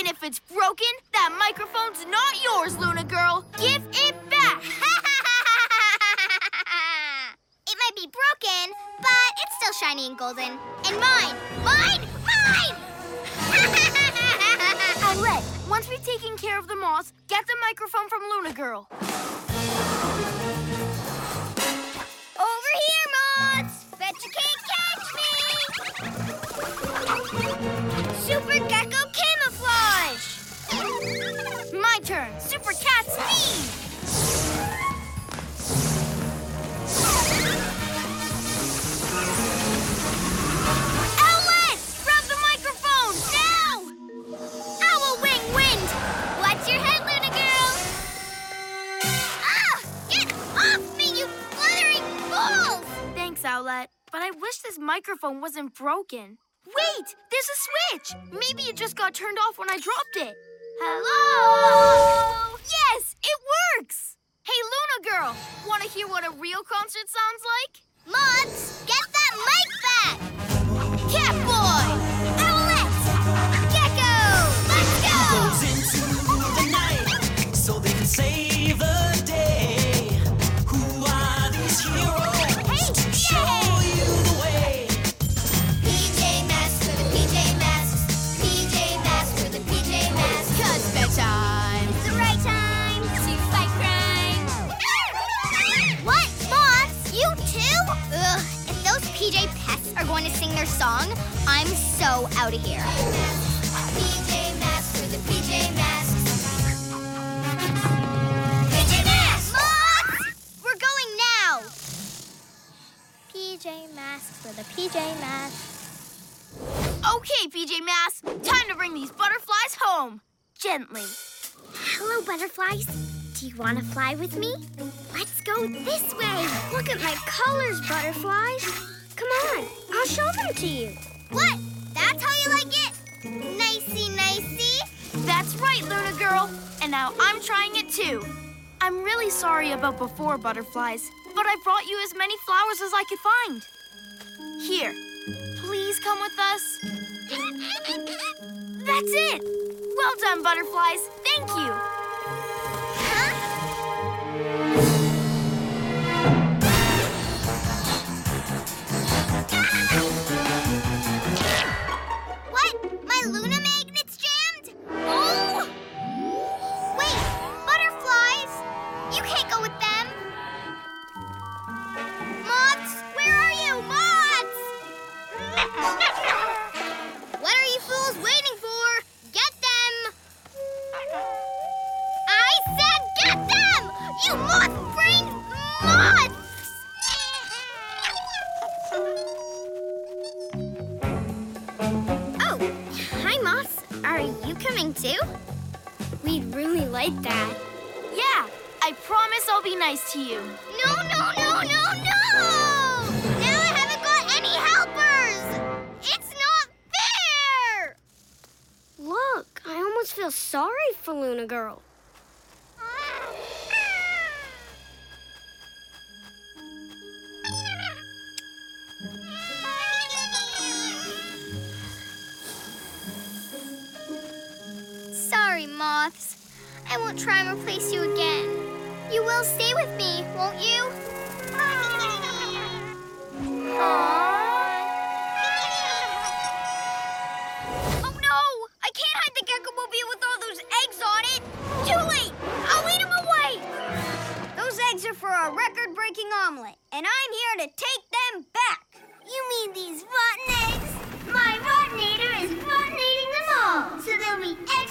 Even if it's broken, that microphone's not yours, Luna Girl. Give it back. it might be broken, but it's still shiny and golden. And mine! Mine! Mine! Owlette, once we've taken care of the moths, get the microphone from Luna Girl. Over here, moths! Bet you can't catch me! Super But I wish this microphone wasn't broken. Wait, there's a switch. Maybe it just got turned off when I dropped it. Hello? Yes, it works. Hey, Luna Girl, want to hear what a real concert sounds like? Moths, get that mic back! Catboy! Are going to sing their song, I'm so out of here. PJ Masks for the PJ Masks. PJ Masks! We're going now. PJ Masks for the PJ Masks. Okay, PJ Masks, time to bring these butterflies home. Gently. Hello, butterflies. Do you want to fly with me? Let's go this way. Look at my colors, butterflies. Come on, I'll show them to you. What? That's how you like it? Nicey, nicey. That's right, Luna Girl. And now I'm trying it too. I'm really sorry about before, butterflies, but I brought you as many flowers as I could find. Here, please come with us. That's it. Well done, butterflies. Thank you. Moths. I won't try and replace you again. You will stay with me, won't you? Oh no! I can't hide the gecko mobile with all those eggs on it! Too late! I'll eat them away! Those eggs are for a record breaking omelet, and I'm here to take them back. You mean these rotten eggs? My rotinator is rotinating them all, so they'll be extra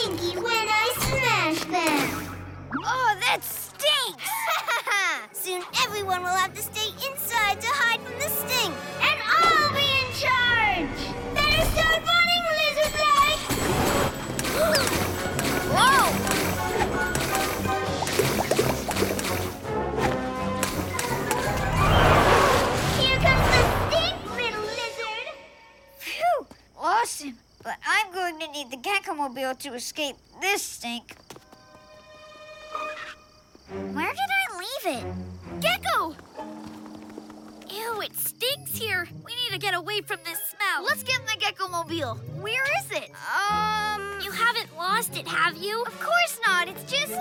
stinky when I smash them. Oh, that stinks! Soon everyone will have to stay inside to hide from the stink. And I'll be in charge! Better start running, lizard leg! Whoa! But I'm going to need the Gecko-mobile to escape this stink. Where did I leave it? Gecko! Ew, it stinks here. We need to get away from this smell. Let's get in the Gecko Mobile. Where is it? Um, You haven't lost it, have you? of course not. It's just.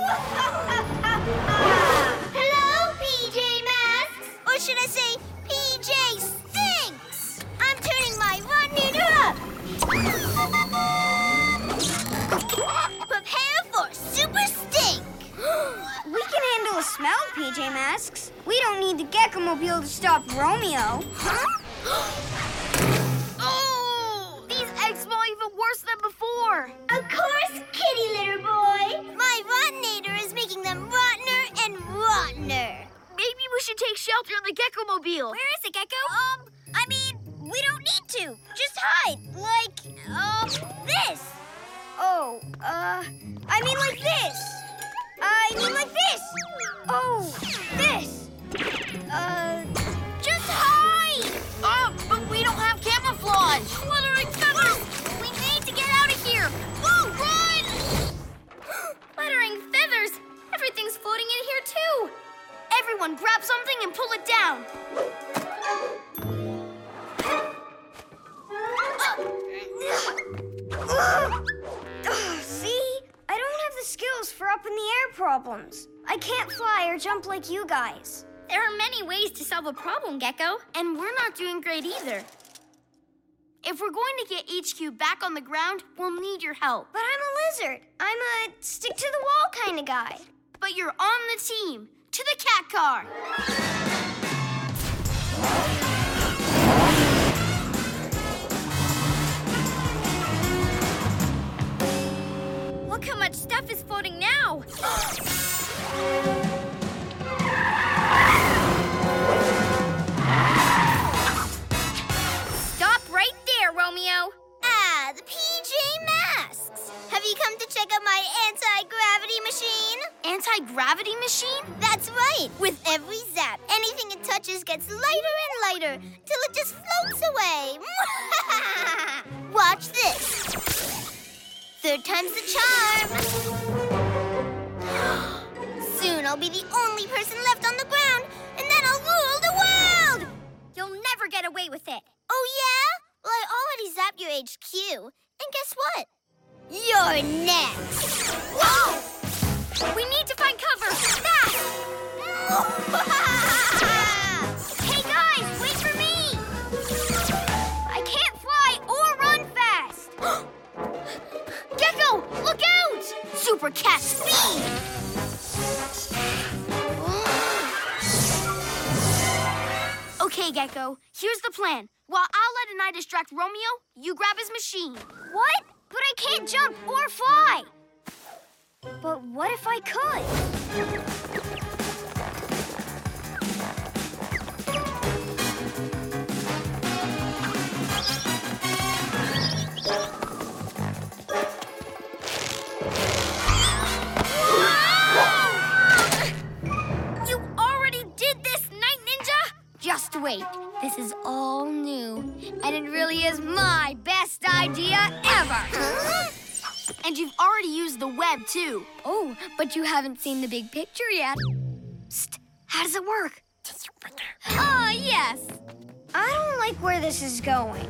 Hello, PJ Masks. Or should I say, PJ Prepare for Super Stink. We can handle a smell, PJ Masks. We don't need the Gecko Mobile to stop Romeo. Huh? oh, these eggs smell even worse than before. Of course, kitty litter boy. My Rotinator is making them rottener and rottener. Maybe we should take shelter in the Gecko Mobile. Where is it, Gecko? Um, I mean, we don't need to. Just hide. Uh, I mean like this. I mean like this. Oh, this. Uh, Just hide. Oh, but we don't have camouflage. Fluttering feathers! We need to get out of here. Whoa, run! Fluttering feathers! Everything's floating in here, too. Everyone grab something and pull it down. Ugh, see? Uh, uh, uh, I don't have the skills for up in the air problems. I can't fly or jump like you guys. There are many ways to solve a problem, Gecko. And we're not doing great either. If we're going to get HQ back on the ground, we'll need your help. But I'm a lizard. I'm a stick to the wall kind of guy. But you're on the team. To the cat car. Stuff is floating now. Stop right there, Romeo. Ah, the PJ Masks. Have you come to check out my anti-gravity machine? Anti-gravity machine? That's right. With every zap, anything it touches gets lighter and lighter till it just floats away. Watch this. Third time's the charm. Soon I'll be the only person left on the ground, and then I'll rule the world. You'll never get away with it. Oh yeah? Well, I already zapped your HQ, and guess what? You're next. Whoa! We need to find cover. Fast! Gecko, here's the plan. While Owlette and I distract Romeo, you grab his machine. What? But I can't jump or fly. But what if I could? Wait. This is all new. And it really is my best idea ever. And you've already used the web, too. Oh, but you haven't seen the big picture yet. Psst. How does it work? Ah, yes. I don't like where this is going.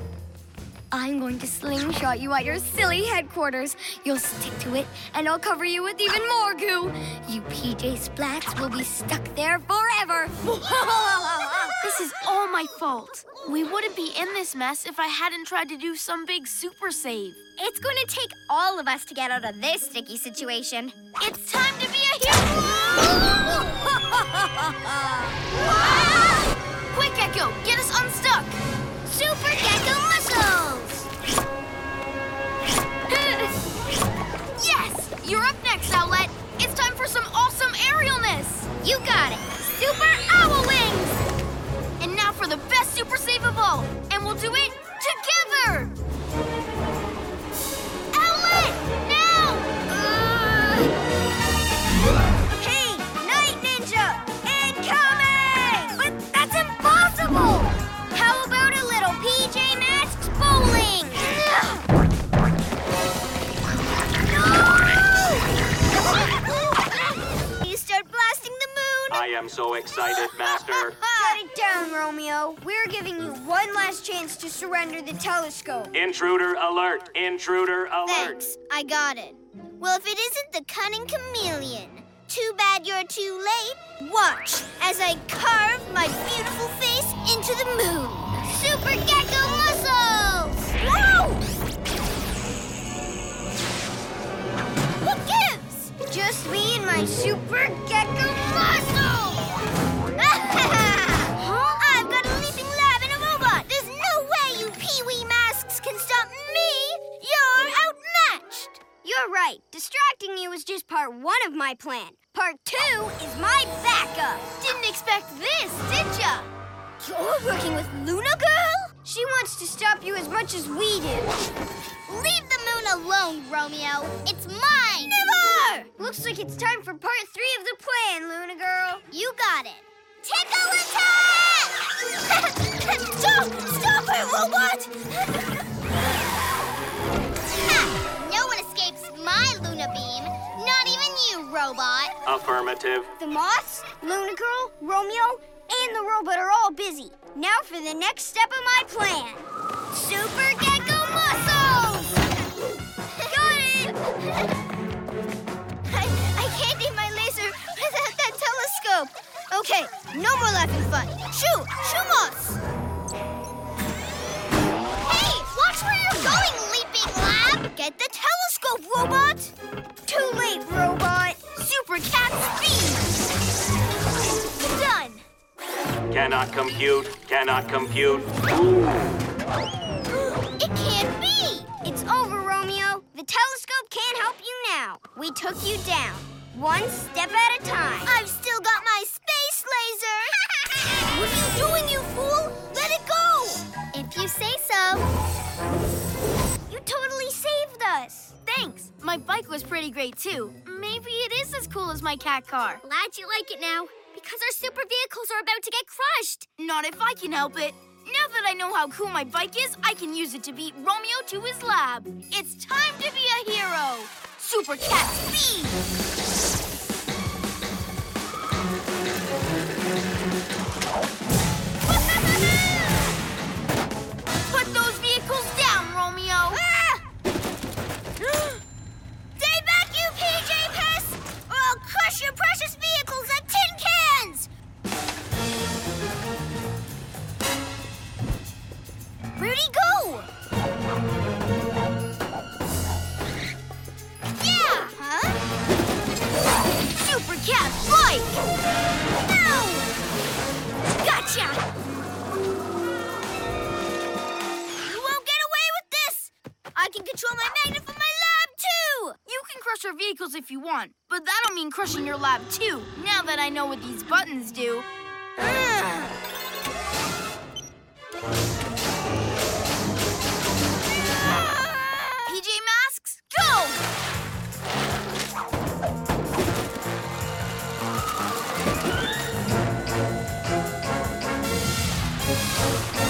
I'm going to slingshot you at your silly headquarters. You'll stick to it, and I'll cover you with even more goo. You PJ Splats will be stuck there forever. This is all my fault. We wouldn't be in this mess if I hadn't tried to do some big super save. it's going to take all of us to get out of this sticky situation. It's time to be a hero! Quick, Gecko, get us unstuck! Super Gecko muscles! yes! You're up next, Owlette. It's time for some awesome aerialness! You got it! Super Owl Wings! For the best super save of all. And we'll do it together! Surrender the telescope. Intruder alert! Intruder alert! Thanks, I got it. Well, if it isn't the cunning chameleon, too bad you're too late. Watch as I carve my beautiful face into the moon. Super Gecko muscles! Whoa! What gives? Just me and my super gecko muscle! You're outmatched. You're right. Distracting you is just part one of my plan. Part two is my backup. Didn't expect this, did ya? You're working with Luna Girl? She wants to stop you as much as we do. Leave the moon alone, Romeo. It's mine. Never! Looks like it's time for part three of the plan, Luna Girl. You got it. Tickle attack! stop! Stop it, robot! Luna beam. Not even you, robot. Affirmative. The moths, Luna Girl, Romeo, and the robot are all busy. Now for the next step of my plan. Super Gecko Muscles! Got it! I, I can't aim my laser without that telescope. Okay, no more laughing fun. Shoo! Shoo-moss! Hey, watch where you're going, leaping Cannot compute. Cannot compute. It can't be! It's over, Romeo. The telescope can't help you now. We took you down, one step at a time. I've still got my space laser! what are you doing, you fool? Let it go! If you say so. You totally saved us. Thanks. My bike was pretty great too. Maybe it is as cool as my cat car. Glad you like it now, because our super vehicles are about to get crushed. Not if I can help it. Now that I know how cool my bike is, I can use it to beat Romeo to his lab. It's time to be a hero. Super cat speed! Crushing your lab too, now that I know what these buttons do. Ah! PJ Masks, go! No,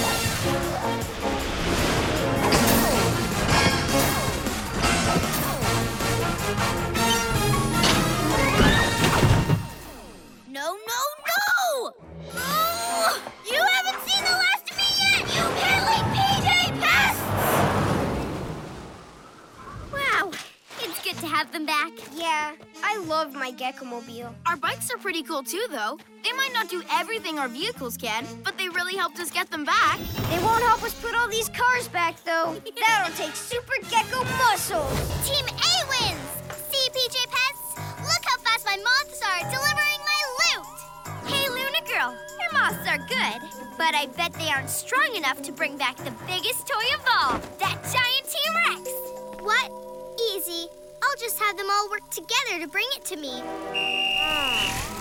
bikes are pretty cool too, though. They might not do everything our vehicles can, but they really helped us get them back. They won't help us put all these cars back, though. That'll take Super Gecko muscles. Team A wins! See, PJ Pests? Look how fast my moths are delivering my loot! Hey, Luna Girl, your moths are good, but I bet they aren't strong enough to bring back the biggest toy of all, that giant T-Rex. What? Easy. I'll just have them all work together to bring it to me. Hmm.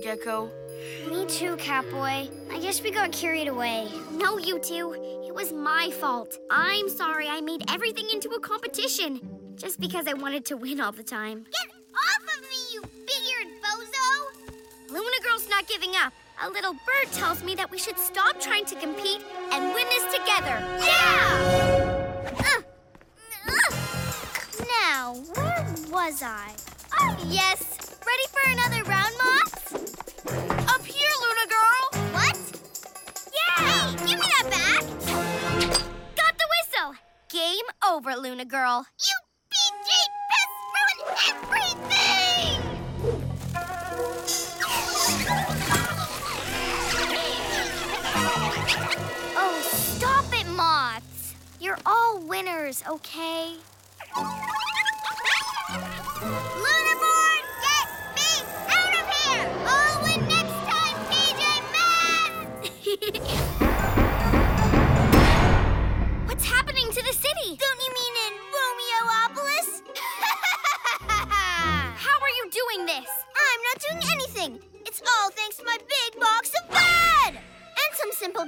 Gecko. Me too, Catboy. I guess we got carried away. No, you two. It was my fault. I'm sorry I made everything into a competition. Just because I wanted to win all the time. Get off of me, you big-eared bozo! Luna Girl's not giving up. A little bird tells me that we should stop trying to compete and win this together. Yeah! Uh, uh. Now, where was I? Oh, yes. Ready for another over, Luna Girl. You PJ Pest ruined everything! Oh, stop it, Moths! You're all winners, okay? Lunarboard, get me out of here! Next time, Masks!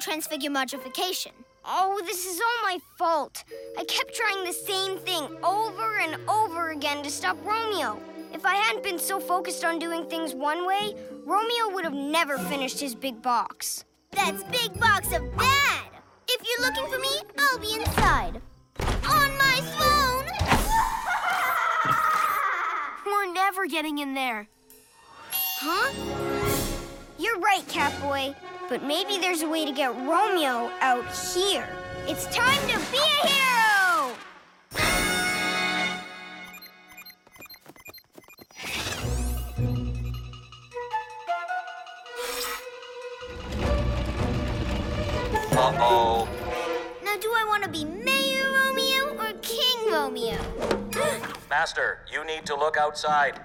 transfigure modification. Oh, this is all my fault. I kept trying the same thing over and over again to stop Romeo. If I hadn't been so focused on doing things one way, Romeo would have never finished his big box. That's big box of bad! If you're looking for me, I'll be inside. On my phone! We're never getting in there. Huh? You're right, Catboy. But maybe there's a way to get Romeo out here. It's time to be a hero! Uh-oh. Now, do I want to be Mayor Romeo or King Romeo? Master, you need to look outside.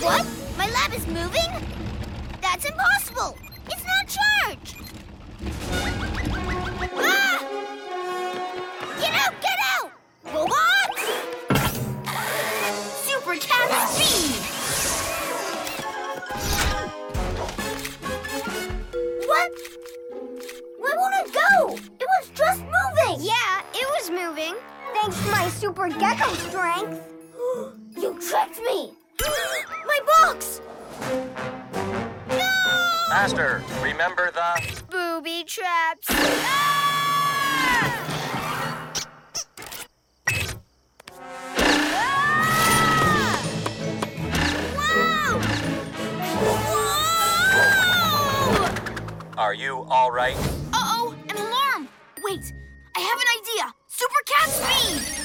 What? My lab is moving? That's impossible! It's not charged! Ah! Get out! Get out! Robots! Super Cat Speed! What? Where won't it go? It was just moving! Yeah, it was moving. Thanks to my super gecko strength. you tricked me! my box! Master, remember the... Booby traps. Ah! Ah! Whoa! Whoa! Are you all right? Uh-oh, an alarm! Wait, I have an idea! Super Cat Speed!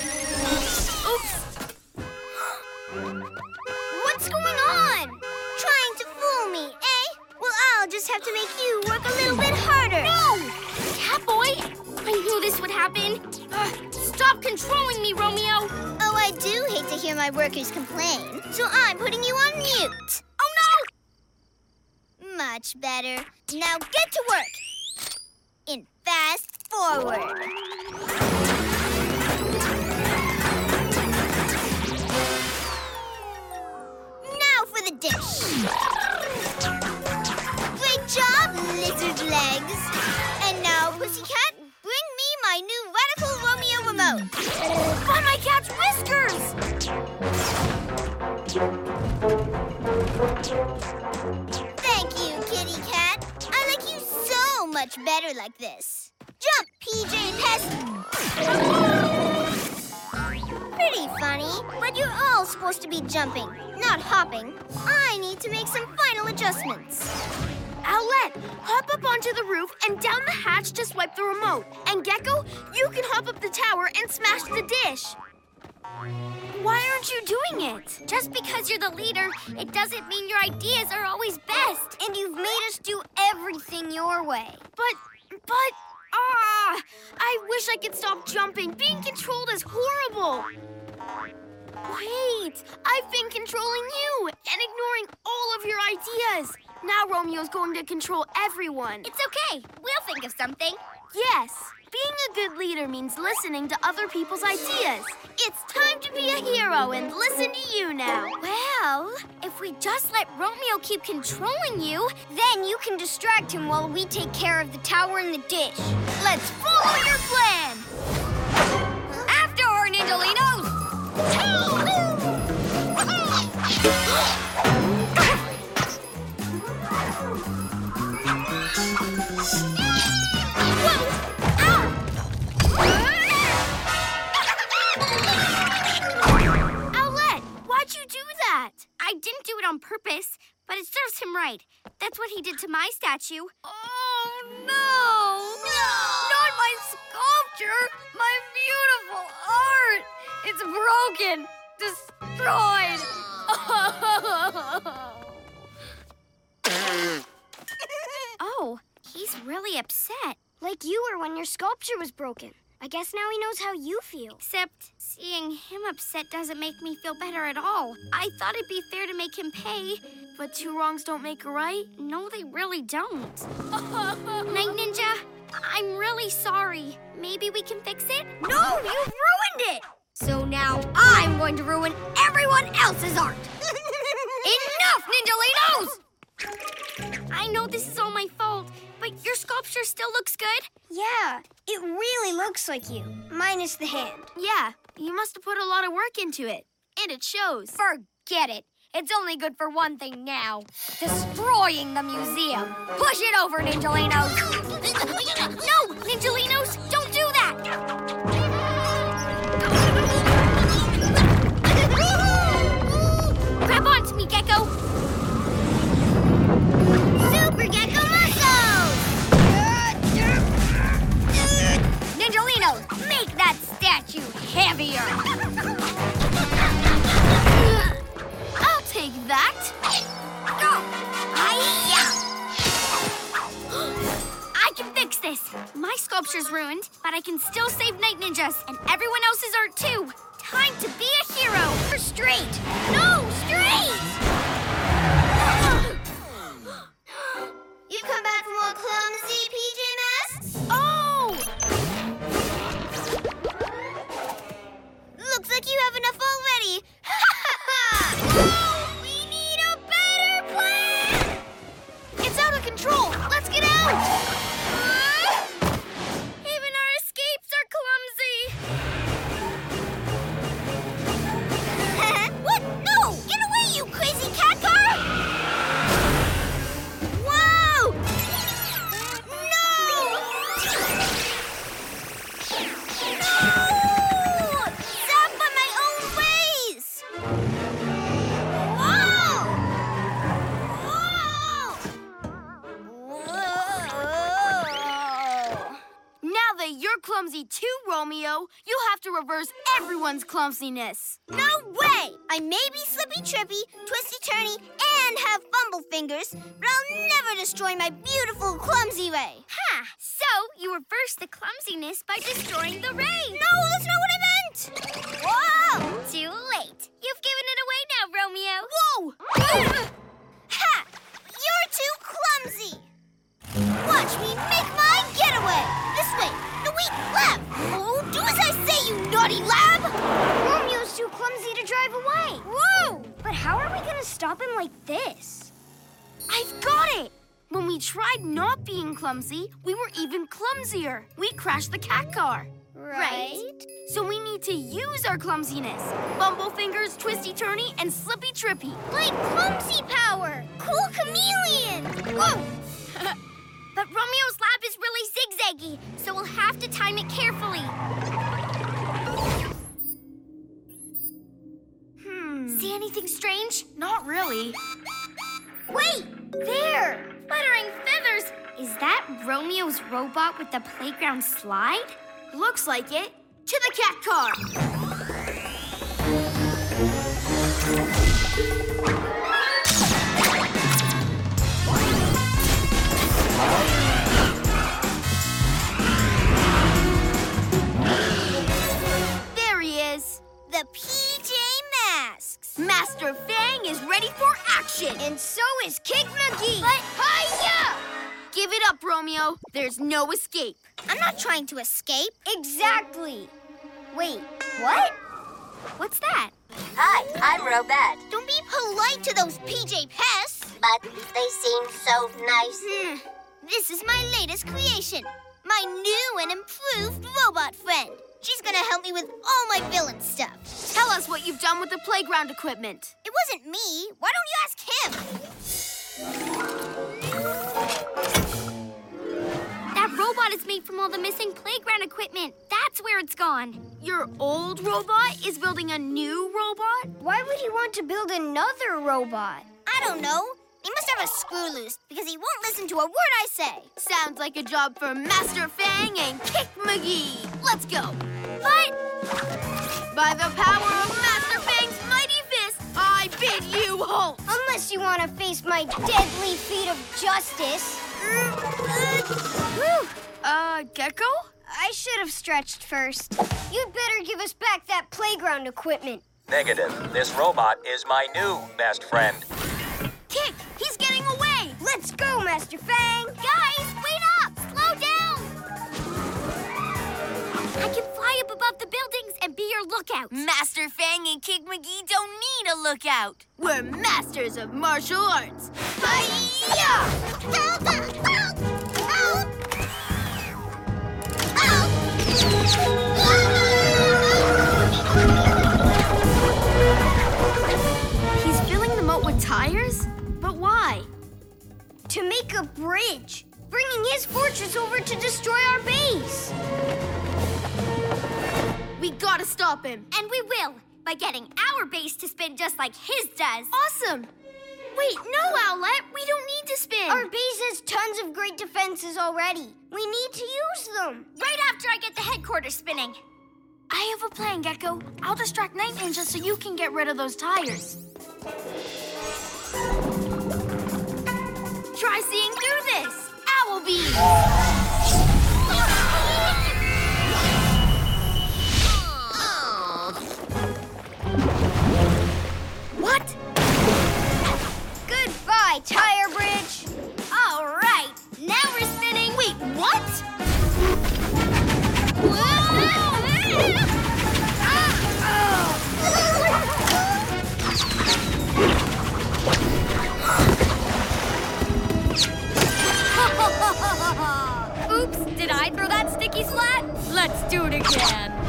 Controlling me, Romeo! Oh, I do hate to hear my workers complain, so I'm putting you on mute. Oh no! Much better. Now get to work. In fast forward. Now for the dish. Great job, lizard legs. By my cat's whiskers! Thank you, kitty cat. I like you so much better like this. Jump, PJ Pest! Pretty funny, but you're all supposed to be jumping, not hopping. I need to make some final adjustments. Owlette, hop up onto the roof and down the hatch to swipe the remote. And Gecko, you can hop up the tower and smash the dish. Why aren't you doing it? Just because you're the leader, it doesn't mean your ideas are always best. And you've made us do everything your way. But, but, ah, I wish I could stop jumping. Being controlled is horrible. Wait, I've been controlling you and ignoring all of your ideas. Now Romeo's going to control everyone. It's okay. We'll think of something. Yes, being a good leader means listening to other people's ideas. It's time to be a hero. and listen to you now. Well, if we just let Romeo keep controlling you, then you can distract him while we take care of the tower and the dish. Let's follow your plan. Purpose, but it serves him right. That's what he did to my statue. Oh, no! Not my sculpture! My beautiful art! It's broken! Destroyed! Oh, he's really upset. Like you were when your sculpture was broken. I guess now he knows how you feel. Except seeing him upset doesn't make me feel better at all. I thought it'd be fair to make him pay. But two wrongs don't make a right. No, they really don't. Night Ninja, I'm really sorry. Maybe we can fix it? No, you've ruined it! So now I'm going to ruin everyone else's art! Enough, Ninjalinos! I know this is all my fault, but your sculpture still looks good. Yeah, it really looks like you, minus the hand. Yeah, you must have put a lot of work into it. And it shows. Forget it. It's only good for one thing now. Destroying the museum. Push it over, Ninjalinos! No, Ninjalinos, don't do that! Grab onto me, Gecko! Super Gecko muscles! Ninjalinos, make that statue heavier! I'll take that. I can fix this. My sculpture's ruined, but I can still save Night Ninjas and everyone else's art too. Time to be a hero. Straight. No, straight! Clumsy too, Romeo, you'll have to reverse everyone's clumsiness. No way! I may be slippy trippy, twisty turny, and have fumble fingers, but I'll never destroy my beautiful clumsy ray. Ha! So you reverse the clumsiness by destroying the ray. No, that's not what I meant! Whoa! Too late. You've given it away now, Romeo. Whoa! Ha! You're too clumsy! Watch me make my getaway! This way! No, left! Oh, do as I say, you naughty lab! Romeo's too clumsy to drive away. Whoa! But how are we gonna stop him like this? I've got it! When we tried not being clumsy, we were even clumsier. We crashed the cat car. Right? So we need to use our clumsiness. Bumble fingers, twisty turny, and slippy trippy. Like clumsy power! Cool chameleon! Whoa! But Romeo's lab is really zigzaggy, so we'll have to time it carefully. Hmm. See anything strange? Not really. Wait! There! Fluttering feathers! Is that Romeo's robot with the playground slide? Looks like it. To the cat car. The PJ Masks! Master Fang is ready for action. And so is Kick McGee! But hiya! Give it up, Romeo. There's no escape. I'm not trying to escape. Exactly! Wait, what? What's that? bad. Don't be polite to those PJ pests. But they seem so nice. Hmm. This is my latest creation. My new and improved robot friend. She's gonna help me with all my villain stuff. Tell us what you've done with the playground equipment. It wasn't me. Why don't you ask him? That robot is made from all the missing playground equipment. That's where it's gone. Your old robot is building a new robot? Why would he want to build another robot? I don't know. He must have a screw loose because he won't listen to a word I say. Sounds like a job for Master Fang and Kick McGee. Let's go. But by the power of Master Fang's mighty fist, I bid you halt. Unless you want to face my deadly feet of justice. Whew. Uh, Gecko? I should have stretched first. You'd better give us back that playground equipment. Negative. This robot is my new best friend. Kick! He's getting away! Let's go, Master Fang! Guys, wait Fly up above the buildings and be your lookout. Master Fang and Kick McGee don't need a lookout. We're masters of martial arts. Hi-ya! Help! Help! Help! He's filling the moat with tires? But why? To make a bridge, bringing his fortress over to destroy our base. We gotta stop him. And we will, by getting our base to spin just like his does. Awesome! Wait, no, Owlette. We don't need to spin. Our base has tons of great defenses already. We need to use them. Right after I get the headquarters spinning. I have a plan, Gecko. I'll distract Night Ninja so you can get rid of those tires. Try seeing through this. Owl beam. What? Goodbye, tire bridge. All right, now we're spinning. Wait, what? Oops, did I throw that sticky splat? Let's do it again.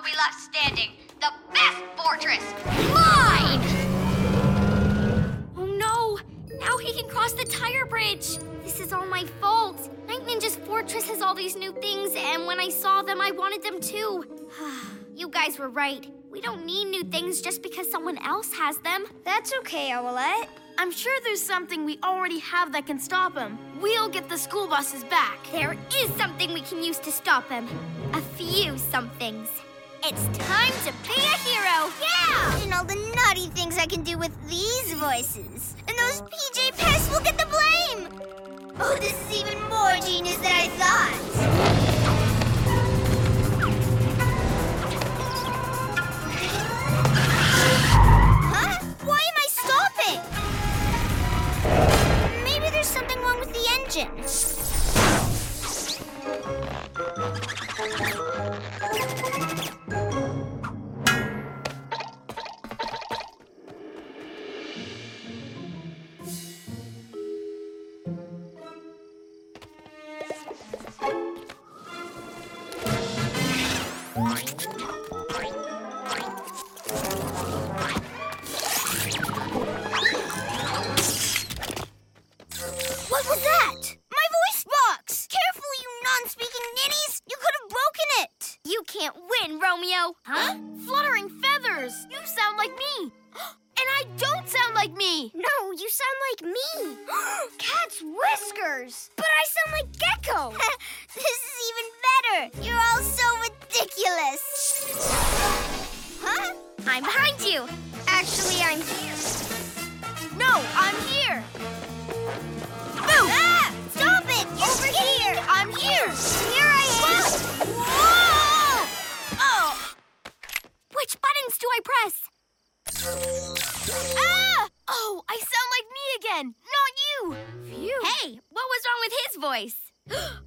Will be left standing. The best fortress. Mine! Oh no! Now he can cross the tire bridge. This is all my fault. Night Ninja's fortress has all these new things, and when I saw them, I wanted them too. you guys were right. We don't need new things just because someone else has them. That's okay, Owlette. I'm sure there's something we already have that can stop him. We'll get the school buses back. There is something we can use to stop him. A few somethings. It's time to be a hero. Yeah! And all the naughty things I can do with these voices. And those PJ pests will get the blame! Oh, this is even more genius than I thought. Huh? Why am I stopping? Maybe there's something wrong with the engine. Oh,